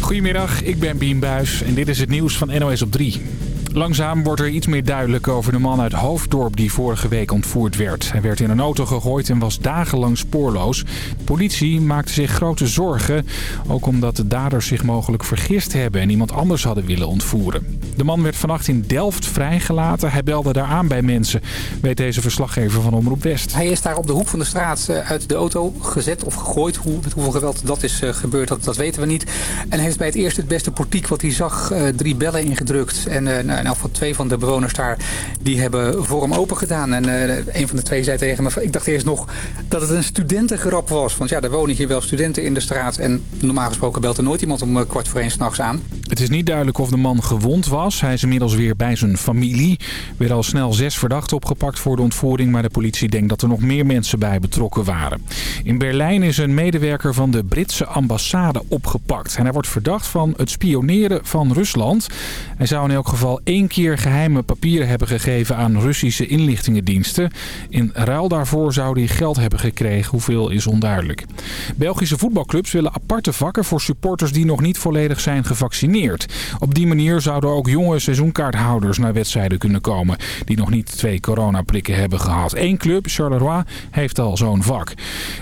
Goedemiddag, ik ben Bien Buis en dit is het nieuws van NOS op 3. Langzaam wordt er iets meer duidelijk over de man uit Hoofddorp die vorige week ontvoerd werd. Hij werd in een auto gegooid en was dagenlang spoorloos. De politie maakte zich grote zorgen, ook omdat de daders zich mogelijk vergist hebben en iemand anders hadden willen ontvoeren. De man werd vannacht in Delft vrijgelaten. Hij belde daar aan bij mensen, weet deze verslaggever van Omroep West. Hij is daar op de hoek van de straat eh, uit de auto gezet of gegooid. Hoe, met hoeveel geweld dat is eh, gebeurd, dat, dat weten we niet. En hij heeft bij het eerste het beste portiek wat hij zag uh, drie bellen ingedrukt. En nou, twee van de bewoners daar, die hebben voor hem open gedaan. En uh, een van de twee zei tegen me, ik dacht eerst nog dat het een studentengrap was. Want ja, er wonen hier wel studenten in de straat. En normaal gesproken belt er nooit iemand om kwart voor één s'nachts aan. Het is niet duidelijk of de man gewond was. Hij is inmiddels weer bij zijn familie. Weer al snel zes verdachten opgepakt voor de ontvoering. Maar de politie denkt dat er nog meer mensen bij betrokken waren. In Berlijn is een medewerker van de Britse ambassade opgepakt. En hij wordt verdacht van het spioneren van Rusland. Hij zou in elk geval één keer geheime papieren hebben gegeven aan Russische inlichtingendiensten. In ruil daarvoor zou hij geld hebben gekregen. Hoeveel is onduidelijk. Belgische voetbalclubs willen aparte vakken voor supporters die nog niet volledig zijn gevaccineerd. Op die manier zouden ook jonge seizoenkaarthouders naar wedstrijden kunnen komen die nog niet twee coronaprikken hebben gehad. Eén club, Charleroi, heeft al zo'n vak.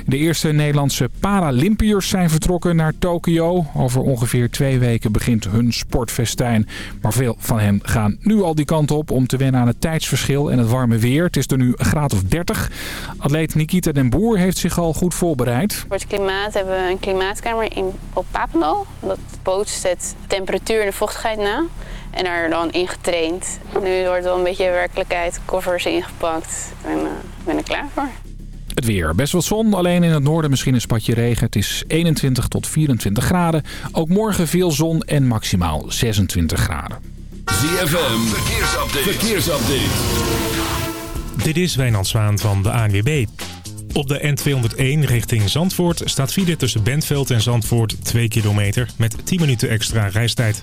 De eerste Nederlandse Paralympiërs zijn vertrokken naar Tokio. Over ongeveer twee weken begint hun sportfestijn. Maar veel van hen gaan nu al die kant op om te wennen aan het tijdsverschil en het warme weer. Het is er nu een graad of 30. Atleet Nikita den Boer heeft zich al goed voorbereid. Voor het klimaat hebben we een klimaatkamer in, op Papendal. Dat bootst het temperatuur en de vochtigheid na. En daar dan in getraind. Nu wordt wel een beetje werkelijkheid, koffers ingepakt. En uh, ik ben er klaar voor. Het weer. Best wel zon, alleen in het noorden misschien een spatje regen. Het is 21 tot 24 graden. Ook morgen veel zon en maximaal 26 graden. ZFM, verkeersupdate. verkeersupdate. Dit is Wijnand Zwaan van de ANWB. Op de N201 richting Zandvoort staat file tussen Bentveld en Zandvoort 2 kilometer met 10 minuten extra reistijd.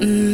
Mm.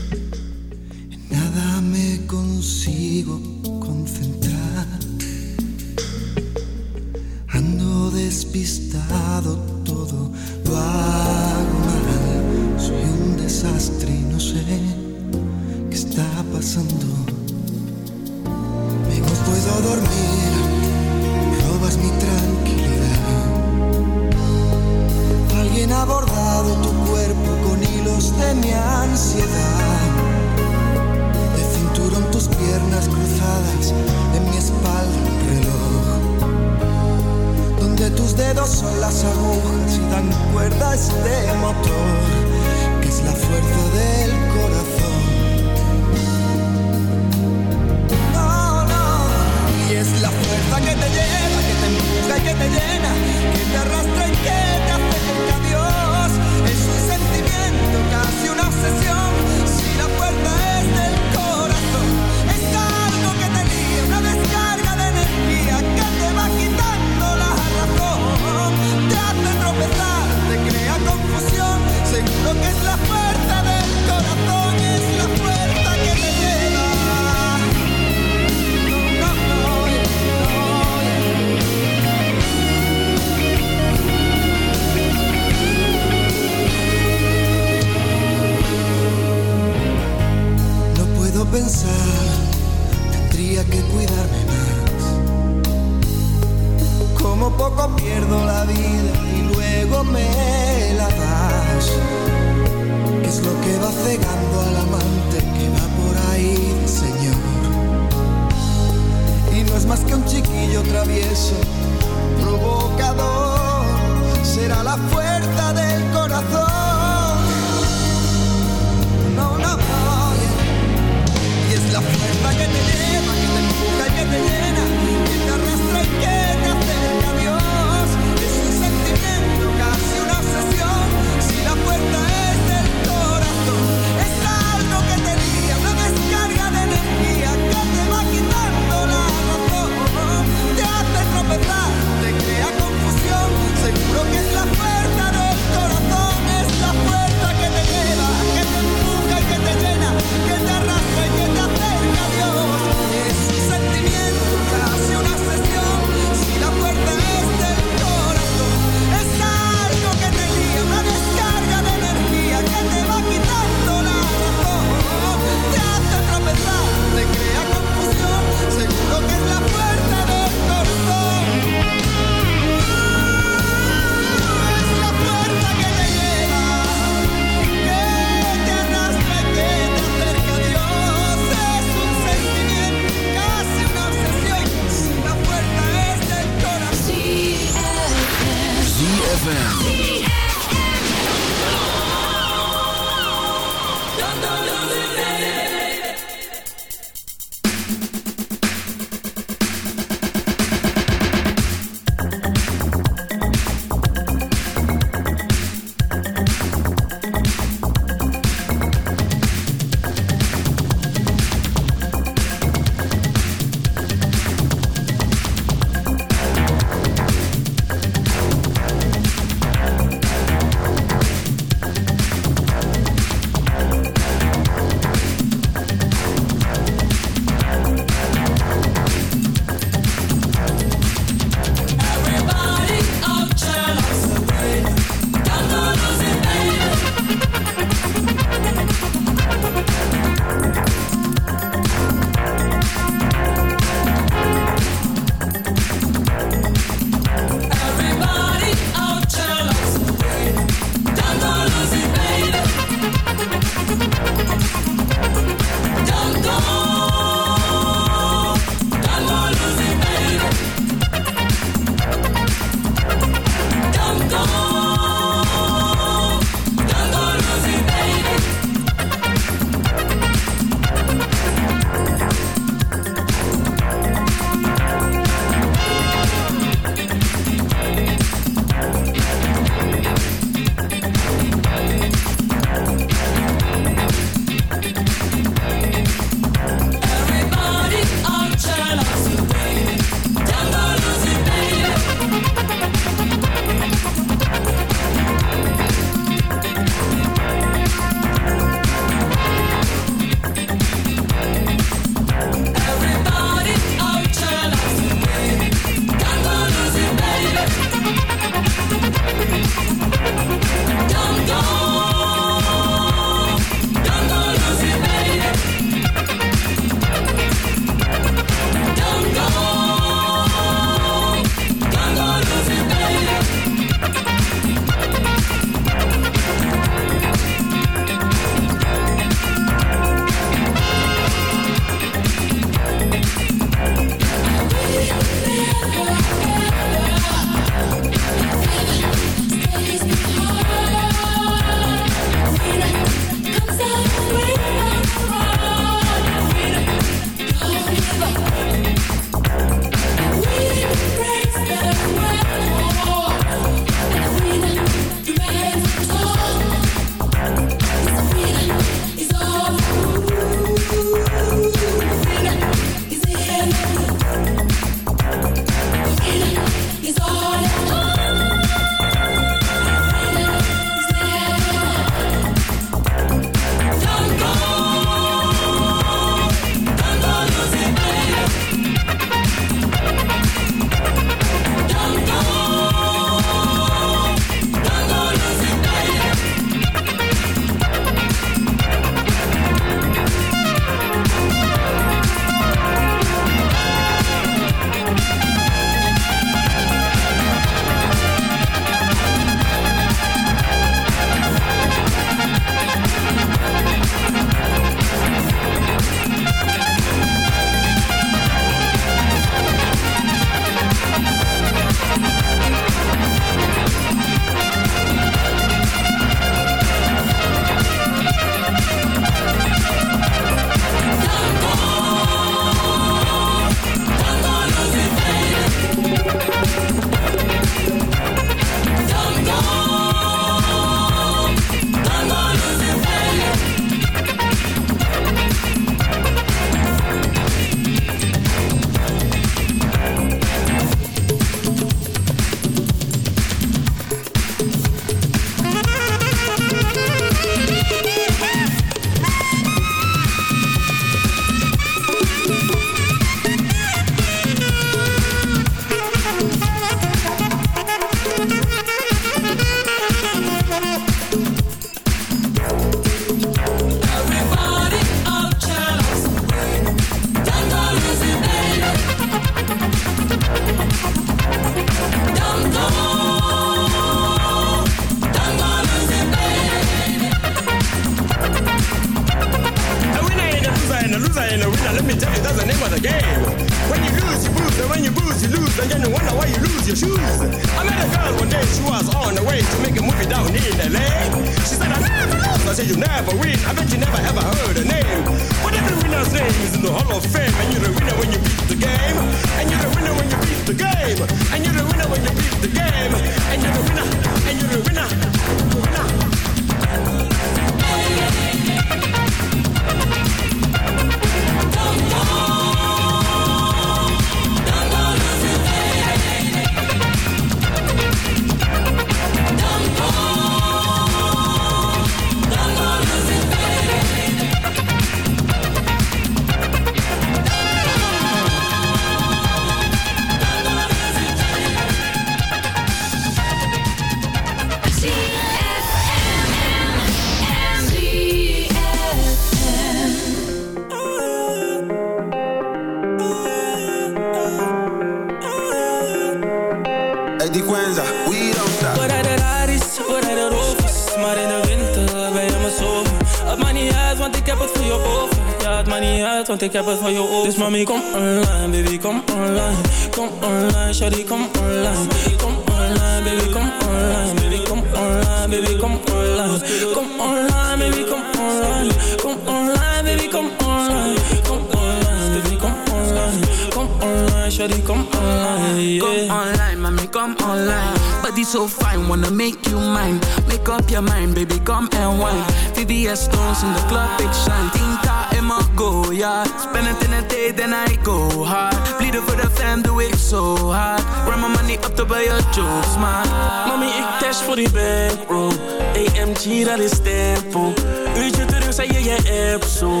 Stones in the club, big shine. Tinta in my go, yeah. Spend it in a day, then I go hard. Bleeden for the fam, do it so hard. Run my money up to buy your jokes, man. Mami, ik dash voor die bankroll AMG, dat is tempo Uurtje terug, zei je je app zo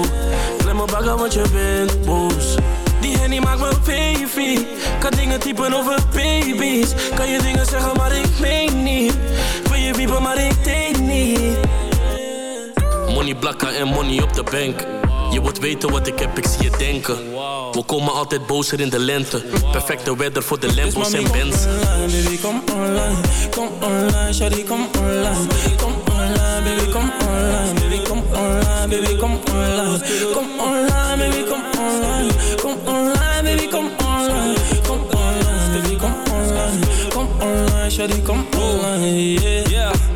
Klem me bagger, want je bent boos Die hennie maakt me baby Kan dingen typen over baby's Kan je dingen zeggen, maar ik meen niet Wil je wiepen, maar ik denk blakken en money op de bank. Je wilt weten wat ik heb, ik zie je denken. We komen altijd bozer in de lente. Perfecte weather voor de Lambos en Benz. online, baby, come online. Come online, shawty, come online. Come online, baby, come online. Baby, come online, baby, come online. Come online, baby, come online. Come online, baby, come online. Come online, baby, come online. Come online, shawty, come online, yeah.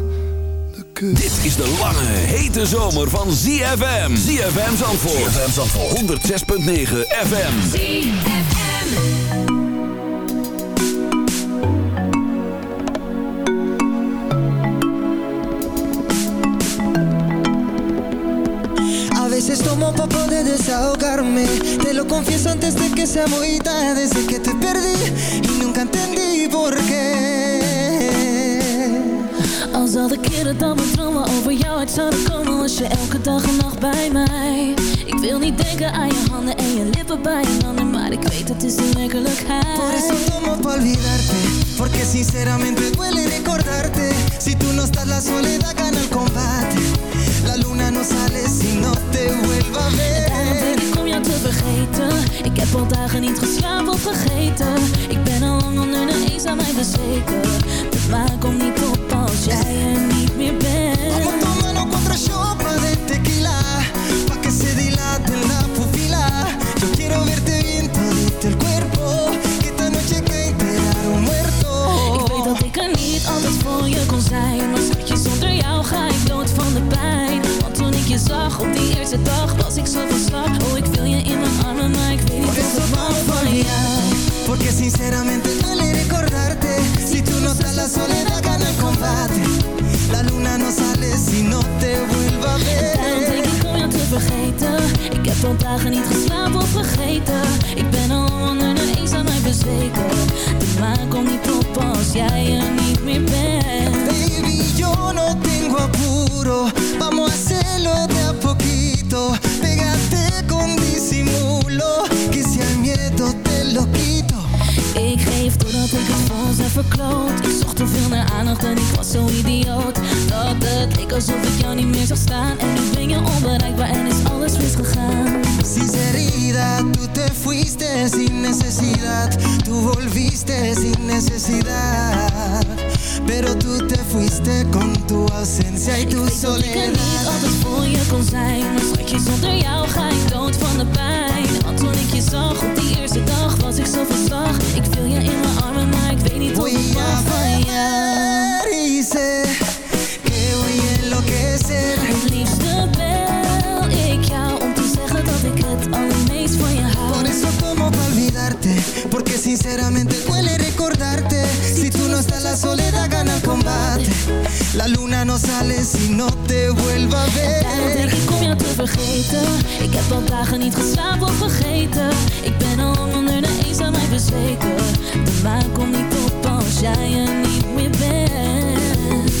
Dit is de lange, hete zomer van ZFM. ZFM Zandvoort. ZFM Zandvoort. 106.9 FM. A veces tomo pa' poder desahogarme Te lo confieso antes de que sea muy tarde Desde que te perdí y nunca entendí por qué Als al de keren dat mijn dromen over jou uit zouden komen. Was je elke dag en nacht bij mij. Ik wil niet denken aan je handen en je lippen bij een ander Maar ik weet het is de werkelijkheid. Por eso tomo pa' olvidarte Porque sinceramente duele recordarte. Si tú no estás la soledad gana el combate luna no sale si no te vuelva a ver. Daarom denk ik om jou te vergeten. Ik heb al dagen niet geslapen of vergeten. Ik ben al lang onder de eens aan mij bezweken. De maan komt niet op als jij er niet meer bent eerste dag Was ik zo van slag Oh, ik wil je in mijn armen Maar ik weet niet wat ik mag van jou. Porque sinceramente duele recordarte. Si tú no estás la soledad gana el combate. La luna no sale si no te vuelva a Daarom denk ver ik om jou te vergeten. Ik heb al dagen niet geslapen verkloot. Ik zocht te veel naar aandacht en ik was zo idioot. Dat het leek alsof ik jou niet meer zag staan. En nu ben je onbereikbaar en is alles misgegaan. Sinceridad, tú te fuiste sin necesidad. Tú volviste sin necesidad. Pero tú te fuiste con tu ausencia y tu Ik weet dat ik er niet soledad. altijd voor je kon zijn. Maar schatje, zonder jou ga ik dood van de pijn. Want toen ik je zag op die eerste dag Was ik zo van slag. Ik viel je in mijn armen, maar ik weet niet Voy a mag van ver y sé que voy a enloquecer. Het liefste bel ik jou om te zeggen dat ik het allermeest van je hou. Por eso tomo pa' olvidarte Porque sinceramente duele recordarte. Si tú no estás la soledad gana el combate. La luna no sale si no te vuelva a Daarom denk ver ik om jou te vergeten. Ik heb al dagen niet geslapen of vergeten. Ik ben al onder de eens aan mij bezweken. De maan komt niet op als jij er niet meer bent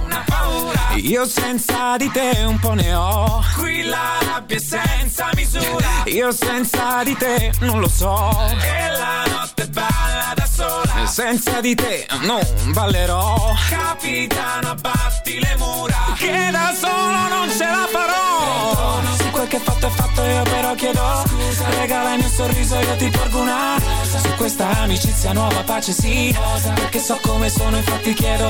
Io senza di te un po' ne ho. Qui la rabbia è senza misura. Io senza di te non lo so. E la notte balla da sola. Senza di te non ballerò. Capitano abbatti le mura. Che da solo non ce la farò. Se quel che fatto è fatto io però chiedo. Scusa Regala il mio sorriso io ti porgo una. Rosa Su questa amicizia nuova pace sì. Rosa Perché so come sono infatti chiedo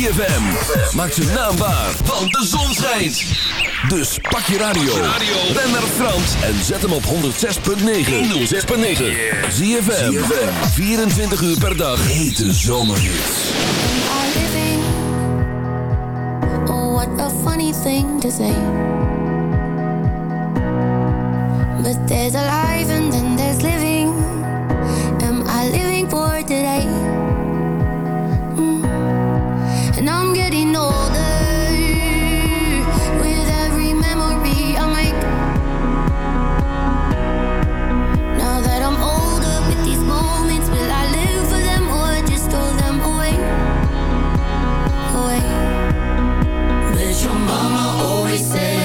ZFM. Maak zijn naam waar, want de zon schijnt. Dus pak je radio. Ben naar Frans en zet hem op 106.9. 106.9. ZFM. 24 uur per dag. Hete living. Oh, what a funny thing to say. But there's a life and there's living. Am I living for today? Your mama always said,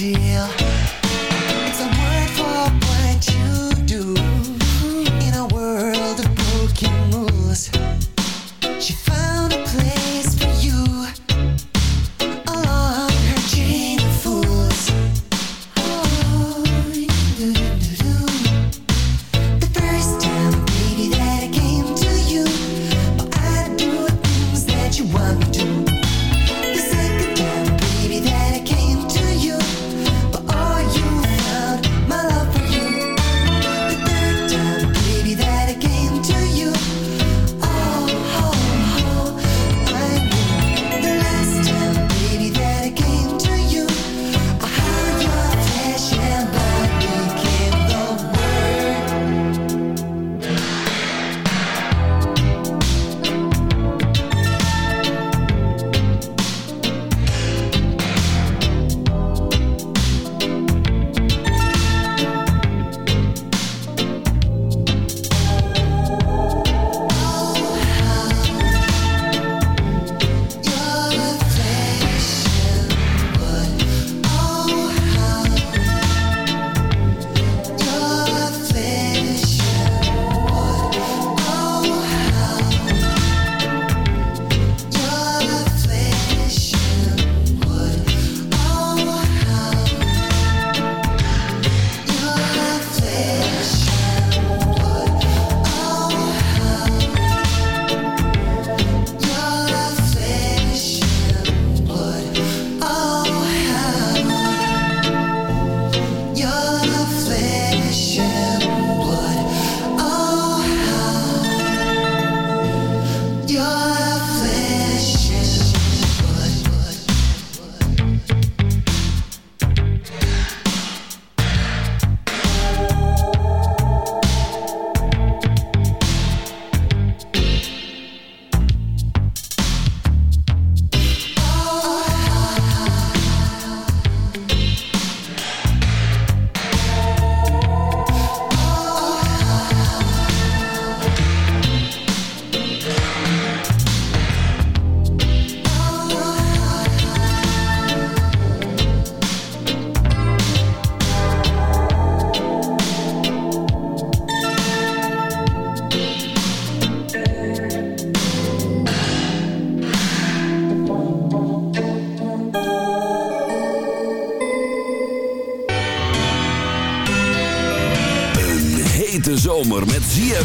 deal.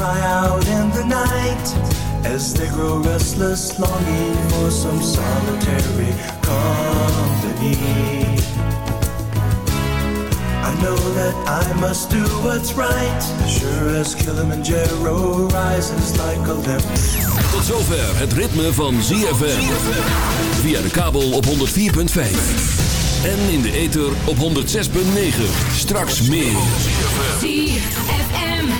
Cry out in the night as they grow restless, longing for some solitary company. I know that I must do what's right, sure as Kilimanjaro rises like Olympus. Tot zover het ritme van ZFM. Via de kabel op 104.5. En in de ether op 106.9. Straks meer. ZFM.